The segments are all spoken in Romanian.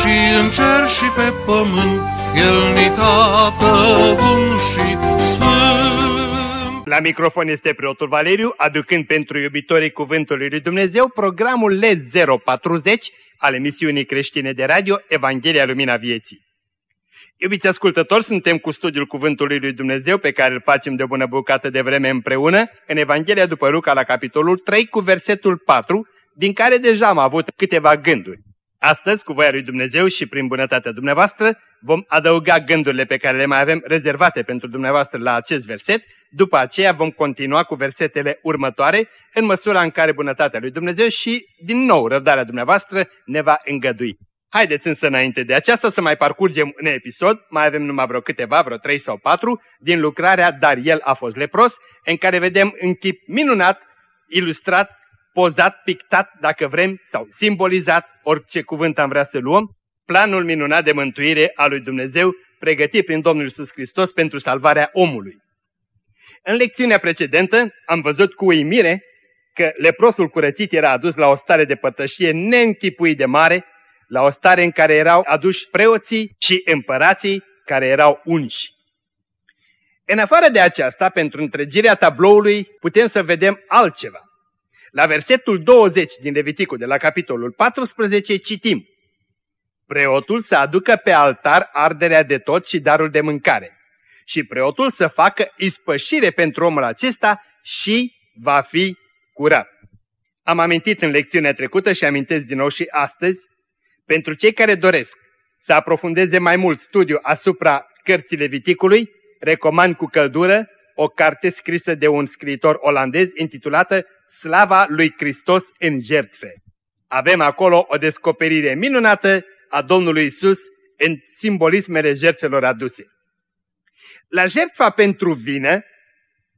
și în cer și pe pământ, El ni tată bun și sfânt. La microfon este preotul Valeriu, aducând pentru iubitorii Cuvântului Lui Dumnezeu programul LED 040 al emisiunii creștine de radio Evanghelia Lumina Vieții. Iubiți ascultători, suntem cu studiul Cuvântului Lui Dumnezeu pe care îl facem de o bună bucată de vreme împreună în Evanghelia după Luca la capitolul 3 cu versetul 4, din care deja am avut câteva gânduri. Astăzi, cu voia lui Dumnezeu și prin bunătatea dumneavoastră, vom adăuga gândurile pe care le mai avem rezervate pentru dumneavoastră la acest verset, după aceea vom continua cu versetele următoare, în măsura în care bunătatea lui Dumnezeu și, din nou, răbdarea dumneavoastră ne va îngădui. Haideți însă înainte de aceasta să mai parcurgem în episod, mai avem numai vreo câteva, vreo trei sau patru, din lucrarea Dar el a fost lepros, în care vedem în chip minunat, ilustrat, pozat, pictat, dacă vrem, sau simbolizat, orice cuvânt am vrea să luăm, planul minunat de mântuire a lui Dumnezeu, pregătit prin Domnul Iisus Hristos pentru salvarea omului. În lecțiunea precedentă am văzut cu uimire că leprosul curățit era adus la o stare de pătășie neînchipuit de mare, la o stare în care erau aduși preoții și împărații care erau unși. În afară de aceasta, pentru întregirea tabloului, putem să vedem altceva. La versetul 20 din Leviticul de la capitolul 14 citim Preotul să aducă pe altar arderea de tot și darul de mâncare și preotul să facă ispășire pentru omul acesta și va fi curat. Am amintit în lecțiunea trecută și amintesc din nou și astăzi, pentru cei care doresc să aprofundeze mai mult studiu asupra cărții Leviticului, recomand cu căldură o carte scrisă de un scriitor olandez intitulată Slava lui Hristos în jertfe. Avem acolo o descoperire minunată a Domnului Isus în simbolismele jertfelor aduse. La jertfa pentru vină,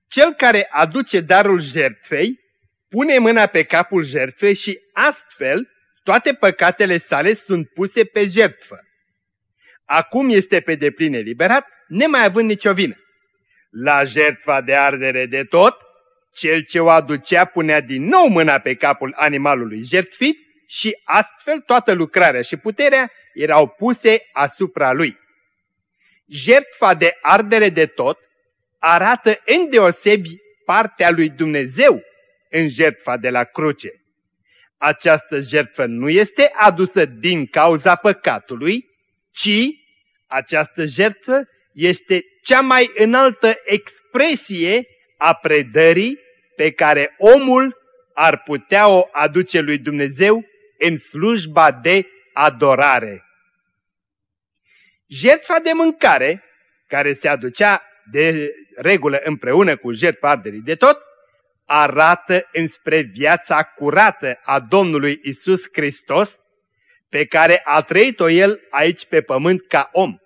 cel care aduce darul jertfei pune mâna pe capul jertfei și astfel toate păcatele sale sunt puse pe jertfă. Acum este pe deplin eliberat, nemai având nicio vină. La jertfa de ardere de tot, cel ce o aducea punea din nou mâna pe capul animalului jertfit și astfel toată lucrarea și puterea erau puse asupra lui. Jertfa de ardere de tot arată îndeosebi partea lui Dumnezeu în jertfa de la cruce. Această jertfă nu este adusă din cauza păcatului, ci această jertfă este cea mai înaltă expresie a predării pe care omul ar putea o aduce lui Dumnezeu în slujba de adorare. Jertfa de mâncare, care se aducea de regulă împreună cu jertfa arderii de tot, arată înspre viața curată a Domnului Isus Hristos, pe care a trăit-o El aici pe pământ ca om.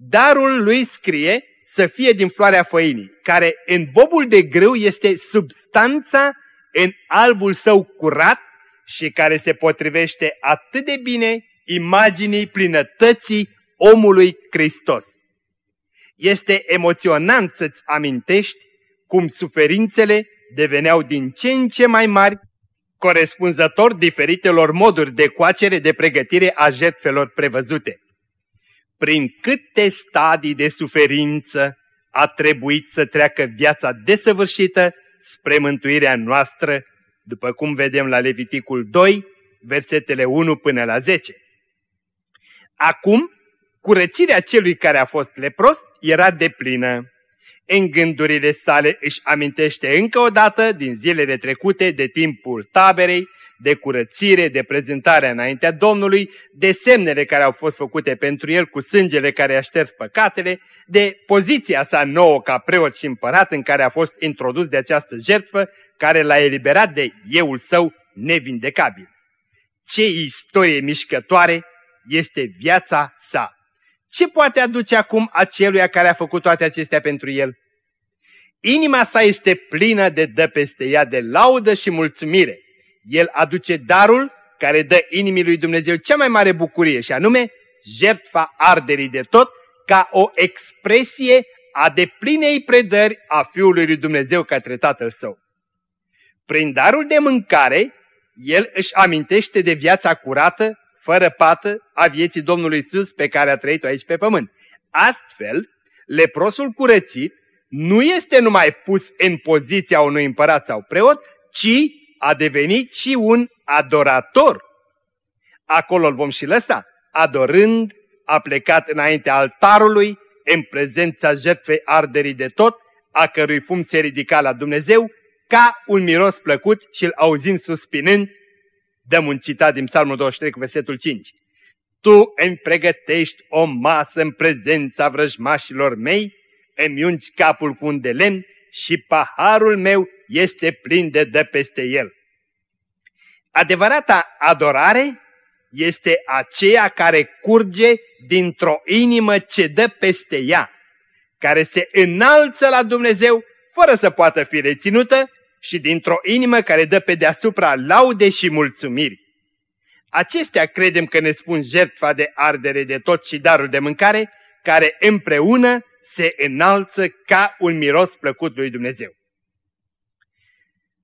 Darul lui scrie să fie din floarea făinii, care în bobul de grâu este substanța în albul său curat și care se potrivește atât de bine imaginii plinătății omului Hristos. Este emoționant să-ți amintești cum suferințele deveneau din ce în ce mai mari, corespunzător diferitelor moduri de coacere de pregătire a jertfelor prevăzute prin câte stadii de suferință a trebuit să treacă viața desăvârșită spre mântuirea noastră, după cum vedem la Leviticul 2, versetele 1 până la 10. Acum, curățirea celui care a fost lepros era deplină. În gândurile sale își amintește încă o dată din zilele trecute de timpul taberei, de curățire, de prezentare înaintea Domnului, de semnele care au fost făcute pentru el cu sângele care a șters păcatele, de poziția sa nouă ca preot și împărat în care a fost introdus de această jertfă care l-a eliberat de euul său nevindecabil. Ce istorie mișcătoare este viața sa. Ce poate aduce acum aceluia care a făcut toate acestea pentru el? Inima sa este plină de dă peste ea de laudă și mulțumire. El aduce darul care dă inimii lui Dumnezeu cea mai mare bucurie și anume jertfa arderii de tot ca o expresie a deplinei predări a Fiului lui Dumnezeu către Tatăl Său. Prin darul de mâncare, el își amintește de viața curată, fără pată, a vieții Domnului Iisus pe care a trăit-o aici pe pământ. Astfel, leprosul curățit nu este numai pus în poziția unui împărat sau preot, ci a devenit și un adorator. Acolo îl vom și lăsa, adorând, a plecat înaintea altarului, în prezența jertfei arderii de tot, a cărui fum se ridica la Dumnezeu, ca un miros plăcut și îl auzim suspinând, dăm un citat din Psalmul 23 cu versetul 5. Tu îmi pregătești o masă în prezența vrăjmașilor mei, îmi ungi capul cu un de lemn și paharul meu este plin de dă peste el. Adevărata adorare este aceea care curge dintr-o inimă ce dă peste ea, care se înalță la Dumnezeu fără să poată fi reținută și dintr-o inimă care dă pe deasupra laude și mulțumiri. Acestea credem că ne spun jertfa de ardere de tot și darul de mâncare, care împreună se înalță ca un miros plăcut lui Dumnezeu.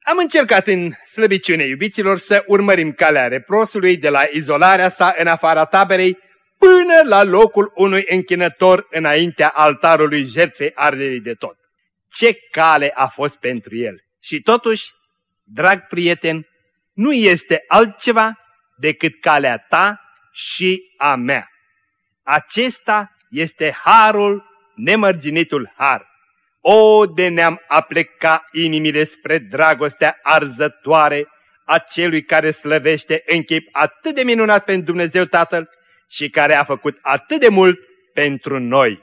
Am încercat în slăbiciune iubiților să urmărim calea reprosului de la izolarea sa în afara taberei până la locul unui închinător înaintea altarului jertfei arderii de tot. Ce cale a fost pentru el! Și totuși, drag prieten, nu este altceva decât calea ta și a mea. Acesta este harul, nemărginitul har. O, de ne-am apleca inimile spre dragostea arzătoare a celui care slăvește în chip atât de minunat pentru Dumnezeu Tatăl și care a făcut atât de mult pentru noi.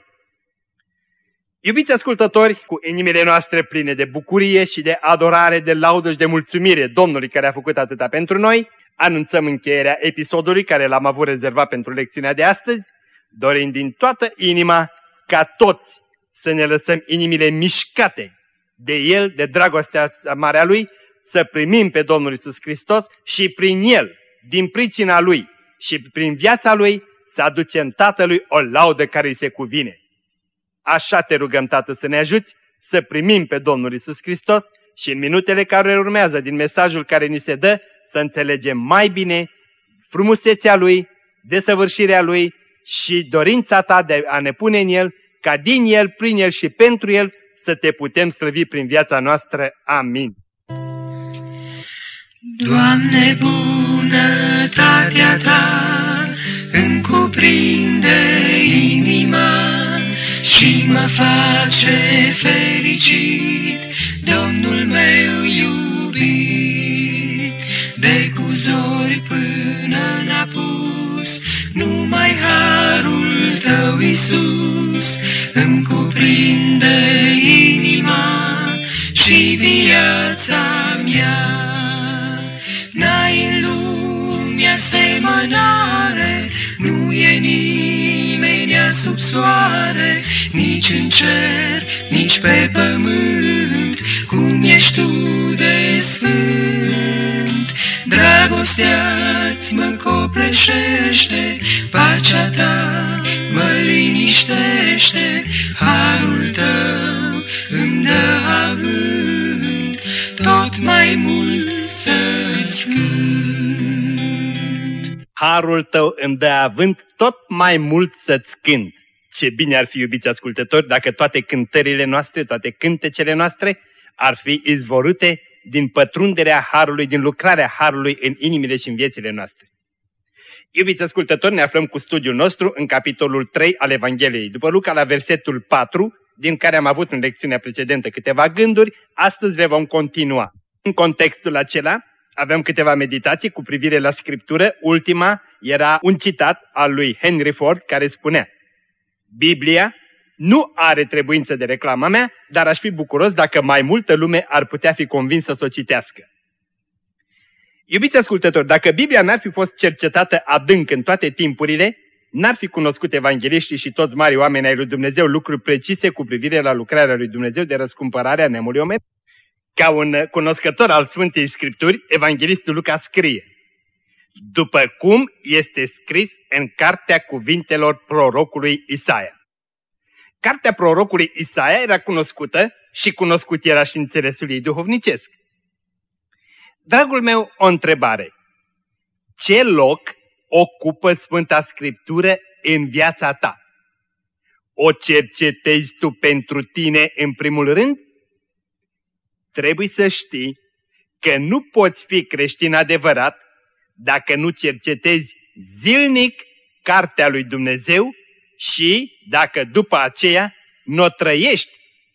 Iubiți ascultători, cu inimile noastre pline de bucurie și de adorare, de laudă și de mulțumire Domnului care a făcut atâta pentru noi, anunțăm încheierea episodului care l-am avut rezervat pentru lecțiunea de astăzi, dorind din toată inima ca toți să ne lăsăm inimile mișcate de El, de dragostea mare a Lui, să primim pe Domnul Isus Hristos și prin El, din pricina Lui și prin viața Lui, să aducem Tatălui o laudă care îi se cuvine. Așa te rugăm, Tată, să ne ajuți să primim pe Domnul Isus Hristos și în minutele care urmează din mesajul care ni se dă, să înțelegem mai bine frumusețea Lui, desăvârșirea Lui și dorința Ta de a ne pune în El, ca din El, prin El și pentru El să te putem slăvi prin viața noastră. Amin. Doamne, bunătatea Ta îmi cuprinde inima și mă face fericit, Domnul meu iubit, de cu zori până n-a pus, numai harul tău, Iisus, îmi cuprinde inima și viața mea. N-ai în lumea asemănare, nu e nimeni sub soare, nici în cer, nici pe pământ, cum ești tu de sfânt. Dragostea-ți mă copleșește, pacea ta mă liniștește, harul tău îmi dă avânt, tot mai mult să-ți cânt. Harul tău îmi dă avânt tot mai mult să-ți cânt. Ce bine ar fi, iubiți ascultători, dacă toate cântările noastre, toate cântecele noastre ar fi izvorute din pătrunderea Harului, din lucrarea Harului în inimile și în viețile noastre. Iubiți ascultători, ne aflăm cu studiul nostru în capitolul 3 al Evangheliei. După Luca, la versetul 4, din care am avut în lecțiunea precedentă câteva gânduri, astăzi le vom continua. În contextul acela, avem câteva meditații cu privire la Scriptură. Ultima era un citat al lui Henry Ford care spunea Biblia nu are trebuință de reclama mea, dar aș fi bucuros dacă mai multă lume ar putea fi convinsă să o citească. Iubiți ascultători, dacă Biblia n-ar fi fost cercetată adânc în toate timpurile, n-ar fi cunoscut evangeliștii și toți mari oameni ai lui Dumnezeu lucruri precise cu privire la lucrarea lui Dumnezeu de răscumpărarea neamului omen. Ca un cunoscător al Sfântei Scripturi, evanghelistul Luca scrie, după cum este scris în cartea cuvintelor prorocului Isaia. Cartea prorocului Isaia era cunoscută și cunoscut era și înțelesul ei duhovnicesc. Dragul meu, o întrebare. Ce loc ocupă Sfânta Scriptură în viața ta? O cercetezi tu pentru tine în primul rând? Trebuie să știi că nu poți fi creștin adevărat dacă nu cercetezi zilnic Cartea lui Dumnezeu și dacă după aceea nu o trăiești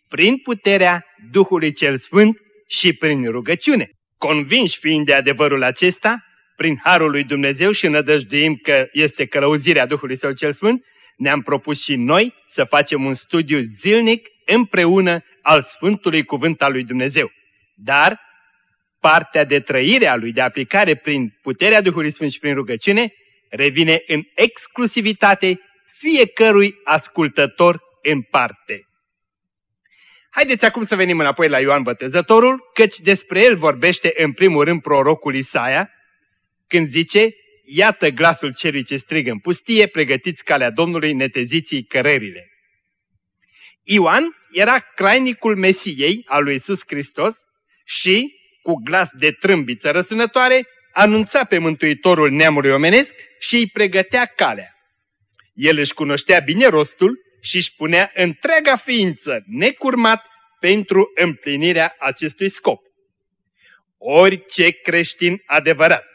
prin puterea Duhului cel Sfânt și prin rugăciune. Convinși fiind de adevărul acesta, prin Harul lui Dumnezeu și nădăjduim că este călăuzirea Duhului Său cel Sfânt, ne-am propus și noi să facem un studiu zilnic împreună al Sfântului Cuvânt al lui Dumnezeu. Dar partea de trăire a lui, de aplicare prin puterea Duhului Sfânt și prin rugăciune, revine în exclusivitate fiecărui ascultător în parte. Haideți acum să venim înapoi la Ioan Bătăzătorul, căci despre el vorbește în primul rând prorocul Isaia, când zice, Iată glasul celui ce strigă în pustie, pregătiți calea Domnului, neteziții cărările. Ioan era crainicul Mesiei al lui Isus Hristos și, cu glas de trâmbiță răsunătoare, anunța pe Mântuitorul neamului omenesc și îi pregătea calea. El își cunoștea bine rostul și își punea întreaga ființă necurmat pentru împlinirea acestui scop. Orice creștin adevărat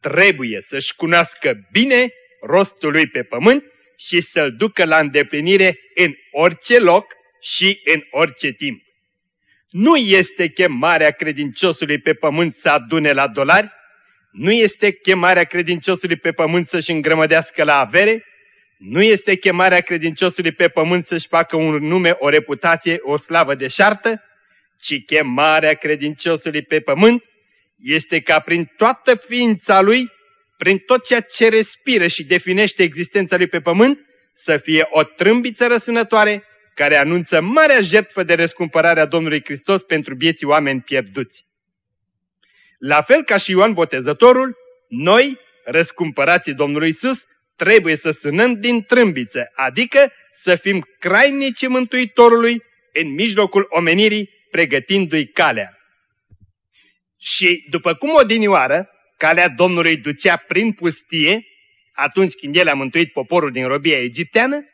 trebuie să-și cunoască bine rostul lui pe pământ și să-l ducă la îndeplinire în orice loc și în orice timp. Nu este chemarea credinciosului pe pământ să adune la dolari, nu este chemarea credinciosului pe pământ să-și îngrămădească la avere, nu este chemarea credinciosului pe pământ să-și facă un nume, o reputație, o slavă de șartă, ci chemarea credinciosului pe pământ este ca prin toată ființa lui, prin tot ceea ce respiră și definește existența lui pe pământ, să fie o trâmbiță răsunătoare care anunță marea jertfă de răscumpărare a Domnului Hristos pentru vieții oameni pierduți. La fel ca și Ioan Botezătorul, noi, răscumpărații Domnului Isus, trebuie să sunăm din trâmbiță, adică să fim crainici Mântuitorului în mijlocul omenirii, pregătindu-i calea. Și după cum odinioară, calea Domnului ducea prin pustie, atunci când el a mântuit poporul din robia egipteană,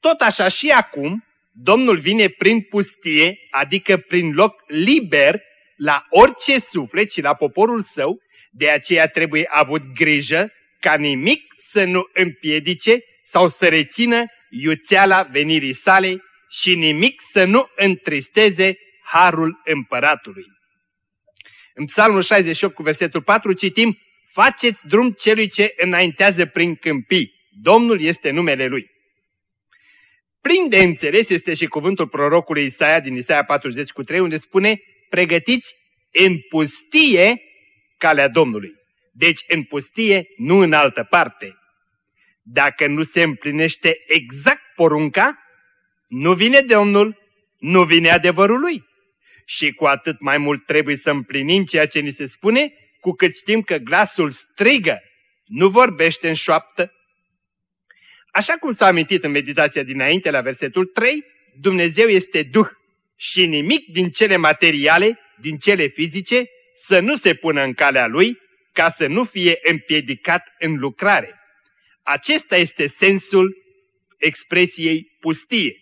tot așa și acum, Domnul vine prin pustie, adică prin loc liber, la orice suflet și la poporul său, de aceea trebuie avut grijă ca nimic să nu împiedice sau să rețină iuțeala venirii sale și nimic să nu întristeze harul împăratului. În Psalmul 68 cu versetul 4 citim, Faceți drum celui ce înaintează prin câmpii. Domnul este numele lui. Plin de înțeles este și cuvântul prorocului Isaia din Isaia 40 cu 3, unde spune, pregătiți în pustie calea Domnului. Deci în pustie, nu în altă parte. Dacă nu se împlinește exact porunca, nu vine Domnul, nu vine adevărul lui. Și cu atât mai mult trebuie să împlinim ceea ce ni se spune, cu cât știm că glasul strigă, nu vorbește în șoaptă. Așa cum s-a amintit în meditația dinainte la versetul 3, Dumnezeu este Duh și nimic din cele materiale, din cele fizice, să nu se pună în calea Lui, ca să nu fie împiedicat în lucrare. Acesta este sensul expresiei pustie.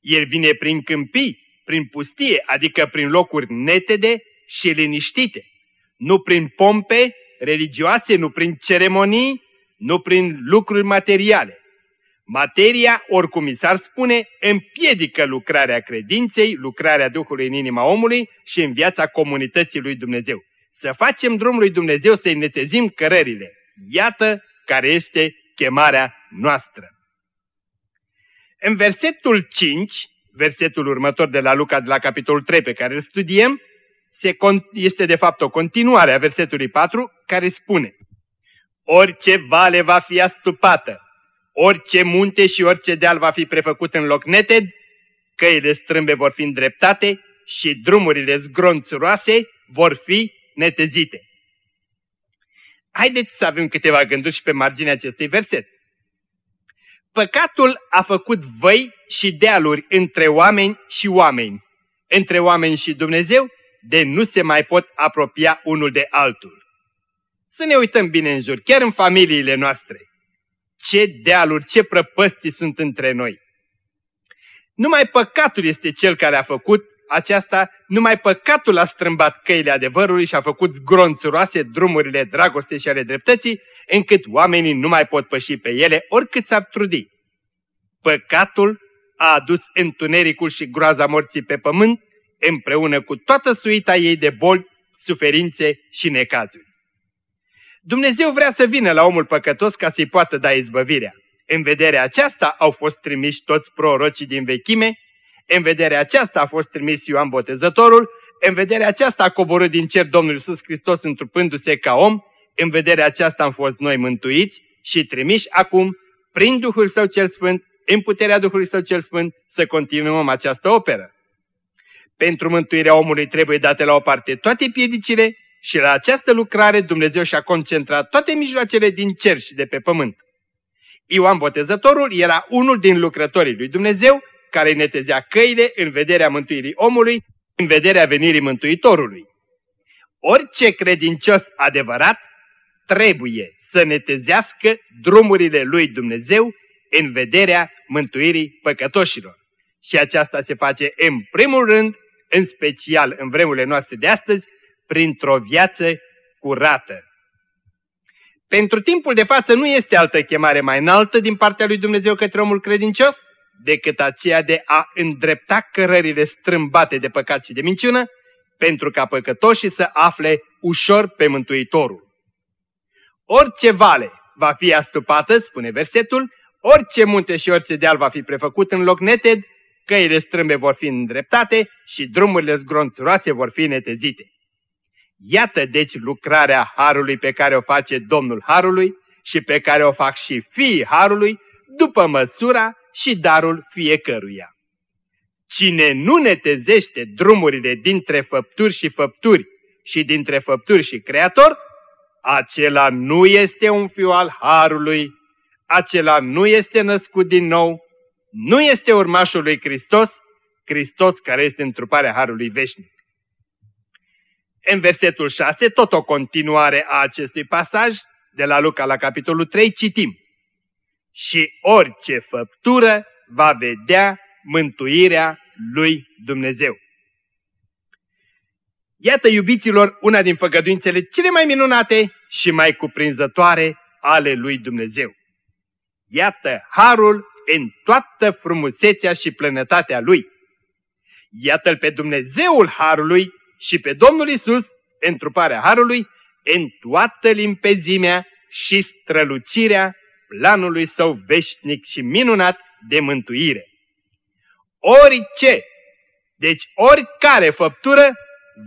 El vine prin câmpii, prin pustie, adică prin locuri netede și liniștite. Nu prin pompe religioase, nu prin ceremonii, nu prin lucruri materiale. Materia, oricum i s-ar spune, împiedică lucrarea credinței, lucrarea Duhului în inima omului și în viața comunității lui Dumnezeu să facem drumul lui Dumnezeu să-i netezim cărările. Iată care este chemarea noastră. În versetul 5, versetul următor de la Luca de la capitolul 3 pe care îl studiem, se, este de fapt o continuare a versetului 4 care spune Orice vale va fi astupată, orice munte și orice deal va fi prefăcut în loc neted, căile strâmbe vor fi îndreptate și drumurile zgronțuroase vor fi netezite. Haideți să avem câteva gânduri și pe marginea acestui verset. Păcatul a făcut văi și dealuri între oameni și oameni, între oameni și Dumnezeu, de nu se mai pot apropia unul de altul. Să ne uităm bine în jur, chiar în familiile noastre. Ce dealuri, ce prăpăstii sunt între noi. Numai păcatul este cel care a făcut aceasta, numai păcatul a strâmbat căile adevărului și a făcut zgronțuroase drumurile dragostei și ale dreptății, încât oamenii nu mai pot păși pe ele oricât s-ar trudi. Păcatul a adus întunericul și groaza morții pe pământ, împreună cu toată suita ei de boli, suferințe și necazuri. Dumnezeu vrea să vină la omul păcătos ca să-i poată da izbăvirea. În vederea aceasta au fost trimiși toți prorocii din vechime, în vederea aceasta a fost trimis Ioan Botezătorul, în vederea aceasta a coborât din cer Domnul Iisus Hristos întrupându-se ca om, în vederea aceasta am fost noi mântuiți și trimiși acum, prin Duhul Său cel Sfânt, în puterea Duhului Său cel Sfânt, să continuăm această operă. Pentru mântuirea omului trebuie date la o parte toate piedicile și la această lucrare Dumnezeu și-a concentrat toate mijloacele din cer și de pe pământ. Ioan Botezătorul era unul din lucrătorii lui Dumnezeu care netezea căile în vederea mântuirii omului, în vederea venirii Mântuitorului. Orice credincios adevărat trebuie să netezească drumurile lui Dumnezeu în vederea mântuirii păcătoșilor. Și aceasta se face în primul rând, în special în vremurile noastre de astăzi, printr-o viață curată. Pentru timpul de față nu este altă chemare mai înaltă din partea lui Dumnezeu către omul credincios decât aceea de a îndrepta cărările strâmbate de păcat și de minciună, pentru ca păcătoșii să afle ușor pe Mântuitorul. Orice vale va fi astupată, spune versetul, orice munte și orice deal va fi prefăcut în loc neted, căile strâmbe vor fi îndreptate și drumurile zgronțuroase vor fi netezite. Iată deci lucrarea Harului pe care o face Domnul Harului și pe care o fac și fiii Harului, după măsura și darul fiecăruia. Cine nu netezește drumurile dintre făpturi și făpturi și dintre făpturi și creator, acela nu este un fiu al Harului, acela nu este născut din nou, nu este urmașul lui Hristos, Hristos care este întruparea Harului veșnic. În versetul 6, tot o continuare a acestui pasaj, de la Luca la capitolul 3, citim și orice făptură va vedea mântuirea lui Dumnezeu. Iată, iubiților, una din făgăduințele cele mai minunate și mai cuprinzătoare ale lui Dumnezeu. Iată harul în toată frumusețea și plenătatea lui. Iată-l pe Dumnezeul harului și pe Domnul Isus, întruparea harului, în toată limpezimea și strălucirea planului său veșnic și minunat de mântuire. Orice, deci oricare făptură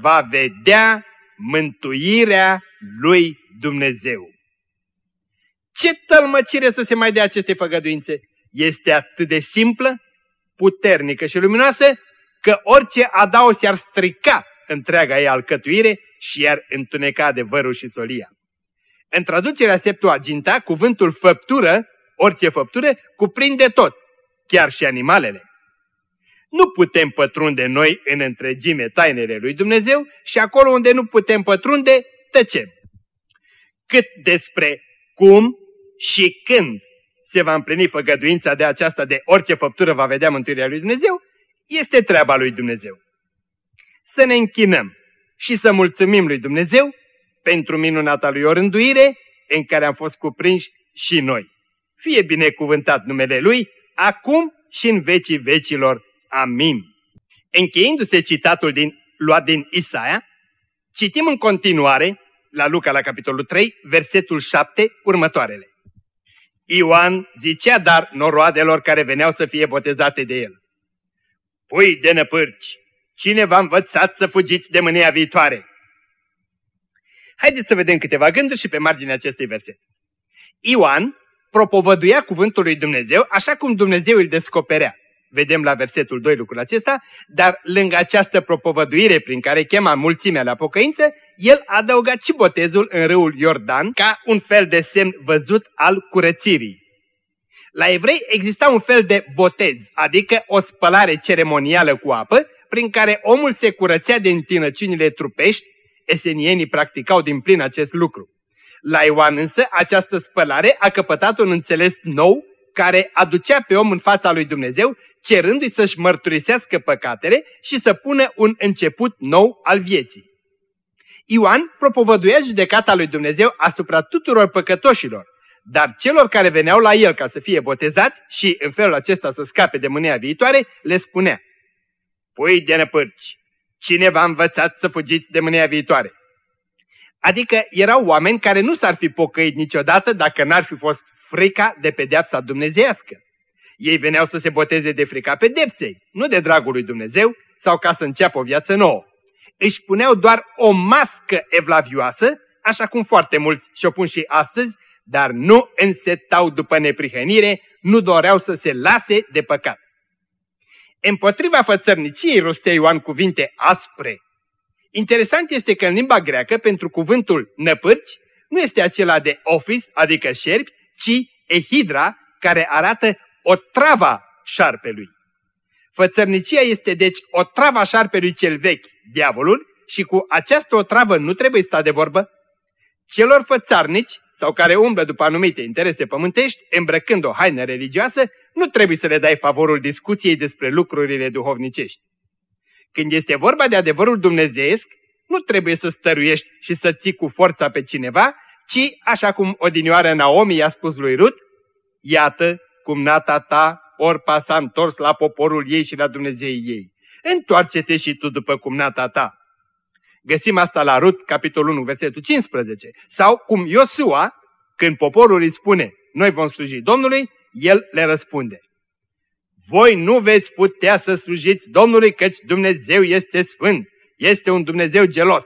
va vedea mântuirea lui Dumnezeu. Ce tălmăcire să se mai dea aceste făgăduințe? Este atât de simplă, puternică și luminoasă, că orice adaos i-ar strica întreaga ei alcătuire și i-ar întuneca adevărul și solia. În traducerea Septuaginta, cuvântul făptură, orice făptură, cuprinde tot, chiar și animalele. Nu putem pătrunde noi în întregime tainele lui Dumnezeu și acolo unde nu putem pătrunde, tăcem. Cât despre cum și când se va împlini făgăduința de aceasta de orice făptură va vedea mântuirea lui Dumnezeu, este treaba lui Dumnezeu. Să ne închinăm și să mulțumim lui Dumnezeu pentru minunata lui orânduire în care am fost cuprinși și noi. Fie binecuvântat numele Lui, acum și în vecii vecilor. Amin. Încheiindu-se citatul din, luat din Isaia, citim în continuare, la Luca la capitolul 3, versetul 7, următoarele. Ioan zicea dar noroadelor care veneau să fie botezate de el. Pui de năpârci, Cine v-a învățat să fugiți de mânia viitoare? Haideți să vedem câteva gânduri și pe marginea acestui verset. Ioan propovăduia cuvântul lui Dumnezeu așa cum Dumnezeu îl descoperea. Vedem la versetul 2 lucrul acesta, dar lângă această propovăduire prin care chema mulțimea la pocăință, el a adăugat și botezul în râul Iordan ca un fel de semn văzut al curățirii. La evrei exista un fel de botez, adică o spălare ceremonială cu apă, prin care omul se curățea din tinăcinile trupești, esenienii practicau din plin acest lucru. La Ioan însă, această spălare a căpătat un înțeles nou, care aducea pe om în fața lui Dumnezeu, cerându-i să-și mărturisească păcatele și să pună un început nou al vieții. Ioan propovăduia judecata lui Dumnezeu asupra tuturor păcătoșilor, dar celor care veneau la el ca să fie botezați și în felul acesta să scape de mânia viitoare, le spunea, Pui de năpârci, cine v-a învățat să fugiți de mânia viitoare? Adică erau oameni care nu s-ar fi pocăit niciodată dacă n-ar fi fost frica de pedeapsa dumnezeiască. Ei veneau să se boteze de frica pedepsei, nu de dragul lui Dumnezeu sau ca să înceapă o viață nouă. Își puneau doar o mască evlavioasă, așa cum foarte mulți și-o pun și astăzi, dar nu însetau după neprihănire, nu doreau să se lase de păcat. Împotriva fățărniciei rostea Ioan cuvinte aspre. Interesant este că în limba greacă, pentru cuvântul năpârci, nu este acela de office, adică șerpi, ci ehidra, care arată o trava șarpelui. Fățărnicia este deci o trava șarpelui cel vechi, diavolul, și cu această otravă nu trebuie sta de vorbă. Celor fățarnici, sau care umblă după anumite interese pământești, îmbrăcând o haină religioasă, nu trebuie să le dai favorul discuției despre lucrurile duhovnicești. Când este vorba de adevărul dumnezeiesc, nu trebuie să stăruiești și să ții cu forța pe cineva, ci, așa cum odinioară Naomi i-a spus lui Rut, iată cum nata ta, orpa s-a întors la poporul ei și la Dumnezeii ei. Întoarce-te și tu după cum nata ta. Găsim asta la Rut, capitolul 1, versetul 15. Sau cum Iosua, când poporul îi spune, noi vom sluji Domnului, el le răspunde. Voi nu veți putea să slujiți Domnului, căci Dumnezeu este sfânt, este un Dumnezeu gelos.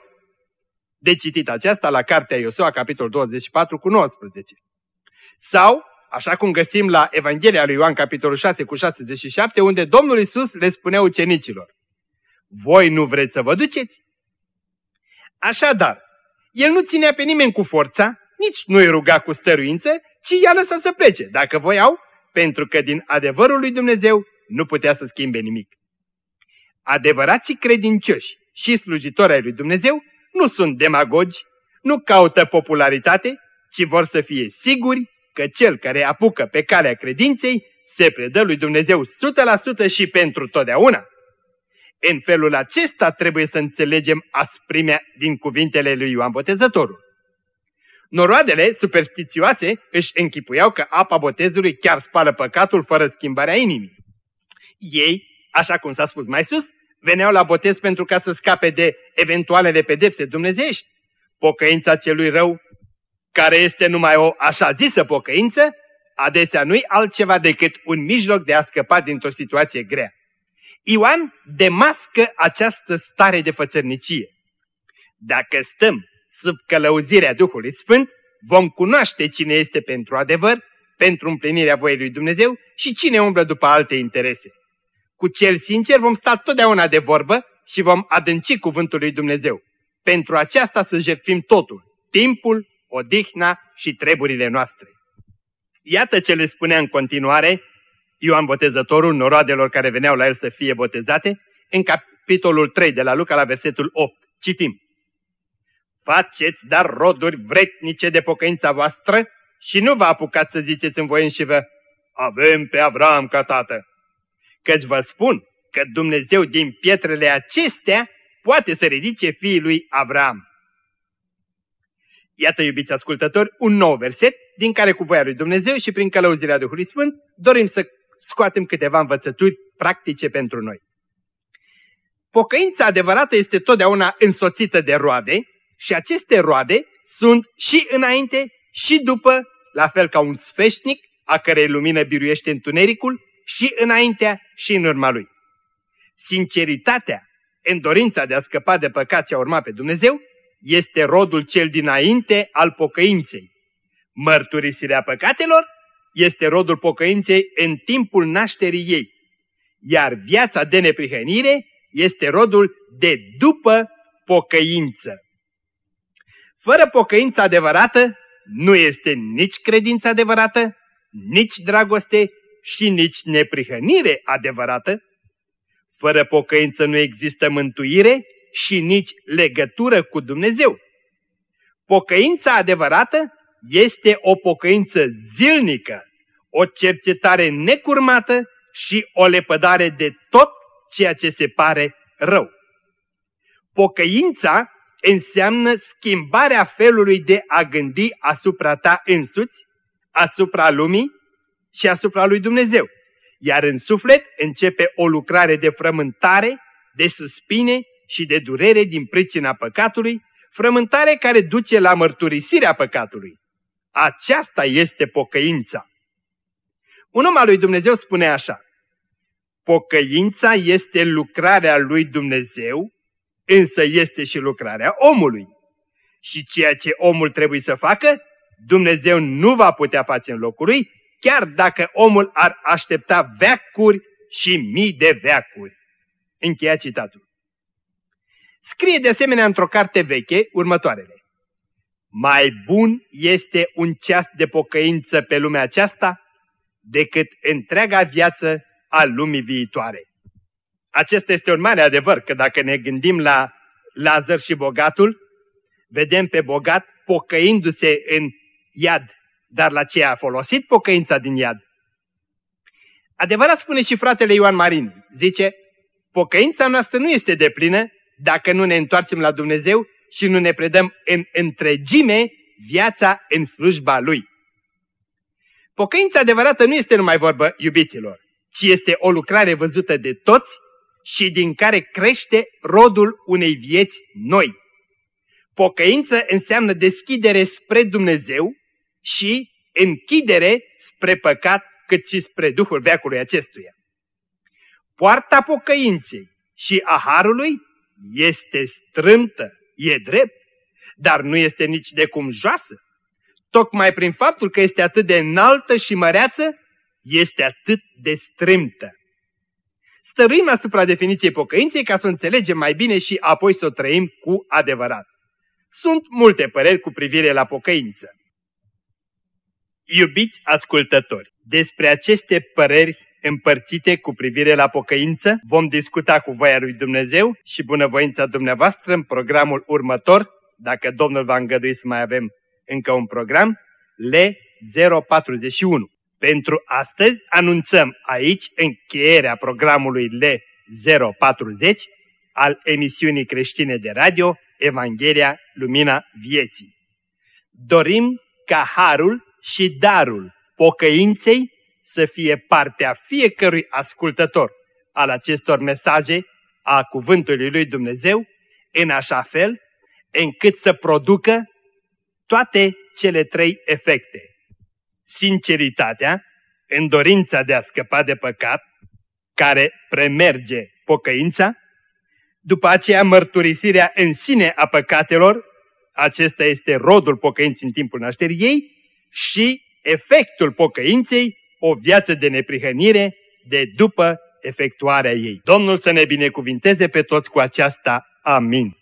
De citit aceasta la cartea Iosua, capitolul 24, cu 19. Sau, așa cum găsim la Evanghelia lui Ioan, capitolul 6, cu 67, unde Domnul Isus le spunea ucenicilor, Voi nu vreți să vă duceți? Așadar, el nu ținea pe nimeni cu forța, nici nu îi ruga cu stăruință, ci i-a lăsat să plece, dacă voiau, pentru că din adevărul lui Dumnezeu nu putea să schimbe nimic. Adevărații credincioși și slujitori ai lui Dumnezeu nu sunt demagogi, nu caută popularitate, ci vor să fie siguri că cel care apucă pe calea credinței se predă lui Dumnezeu 100% și pentru totdeauna. În felul acesta trebuie să înțelegem asprimea din cuvintele lui Ioan Botezătorul. Noroadele superstițioase își închipuiau că apa botezului chiar spală păcatul fără schimbarea inimii. Ei, așa cum s-a spus mai sus, veneau la botez pentru ca să scape de eventualele pedepse dumnezeiești. Pocăința celui rău, care este numai o așa zisă pocăință, adesea nu-i altceva decât un mijloc de a scăpa dintr-o situație grea. Ioan demască această stare de fățărnicie. Dacă stăm sub călăuzirea Duhului Sfânt, vom cunoaște cine este pentru adevăr, pentru împlinirea voiei lui Dumnezeu și cine umblă după alte interese. Cu cel sincer vom sta totdeauna de vorbă și vom adânci cuvântul lui Dumnezeu. Pentru aceasta să jertfim totul, timpul, odihna și treburile noastre. Iată ce le spunea în continuare Ioan Botezătorul noroadelor care veneau la el să fie botezate, în capitolul 3 de la Luca la versetul 8. Citim. Faceți dar roduri vretnice de pocăința voastră și nu vă apucați să ziceți în voi și vă, avem pe Avram ca tată. Căci vă spun că Dumnezeu din pietrele acestea poate să ridice fiii lui Avram. Iată, iubiți ascultători, un nou verset din care cu voia lui Dumnezeu și prin călăuzirea Duhului Sfânt dorim să scoatem câteva învățături practice pentru noi. Pocăința adevărată este totdeauna însoțită de roade și aceste roade sunt și înainte și după, la fel ca un sfeșnic, a cărei lumină biruiește întunericul, și înaintea și în urma lui. Sinceritatea, în dorința de a scăpa de păcat și a urma pe Dumnezeu, este rodul cel dinainte al pocăinței. Mărturisirea păcatelor este rodul pocăinței în timpul nașterii ei, iar viața de neprihănire este rodul de după pocăință. Fără pocăință adevărată nu este nici credință adevărată, nici dragoste și nici neprihănire adevărată. Fără pocăință nu există mântuire și nici legătură cu Dumnezeu. Pocăința adevărată este o pocăință zilnică, o cercetare necurmată și o lepădare de tot ceea ce se pare rău. Pocăința înseamnă schimbarea felului de a gândi asupra ta însuți, asupra lumii și asupra lui Dumnezeu. Iar în suflet începe o lucrare de frământare, de suspine și de durere din pricina păcatului, frământare care duce la mărturisirea păcatului. Aceasta este pocăința. Un om al lui Dumnezeu spune așa, Pocăința este lucrarea lui Dumnezeu, însă este și lucrarea omului. Și ceea ce omul trebuie să facă, Dumnezeu nu va putea face în locul lui, chiar dacă omul ar aștepta veacuri și mii de veacuri. Încheia citatul. Scrie de asemenea într-o carte veche următoarele. Mai bun este un ceas de pocăință pe lumea aceasta decât întreaga viață a lumii viitoare. Acesta este un mare adevăr, că dacă ne gândim la Lazar și bogatul, vedem pe bogat pocăindu-se în iad, dar la ce a folosit pocăința din iad? Adevărat spune și fratele Ioan Marin, zice, pocăința noastră nu este deplină dacă nu ne întoarcem la Dumnezeu și nu ne predăm în întregime viața în slujba Lui. Pocăința adevărată nu este numai vorbă, iubiților, ci este o lucrare văzută de toți și din care crește rodul unei vieți noi. Pocăință înseamnă deschidere spre Dumnezeu și închidere spre păcat, cât și spre Duhul veacului acestuia. Poarta pocăinței și a harului este strâmtă, e drept, dar nu este nici de cum joasă. Tocmai prin faptul că este atât de înaltă și măreață, este atât de strâmtă. Stăruim asupra definiției pocăinței ca să o înțelegem mai bine și apoi să o trăim cu adevărat. Sunt multe păreri cu privire la pocăință. Iubiți ascultători, despre aceste păreri împărțite cu privire la pocăință vom discuta cu voia lui Dumnezeu și bunăvoința dumneavoastră în programul următor, dacă Domnul va îngădui să mai avem încă un program, L041. Pentru astăzi anunțăm aici încheierea programului L040 al emisiunii creștine de radio Evanghelia Lumina Vieții. Dorim ca harul și darul pocăinței să fie partea fiecărui ascultător al acestor mesaje a Cuvântului Lui Dumnezeu, în așa fel încât să producă toate cele trei efecte. Sinceritatea, în dorința de a scăpa de păcat, care premerge pocăința, după aceea mărturisirea în sine a păcatelor, acesta este rodul pocăinței în timpul nașterii ei, și efectul pocăinței, o viață de neprihănire de după efectuarea ei. Domnul să ne binecuvinteze pe toți cu aceasta. Amin.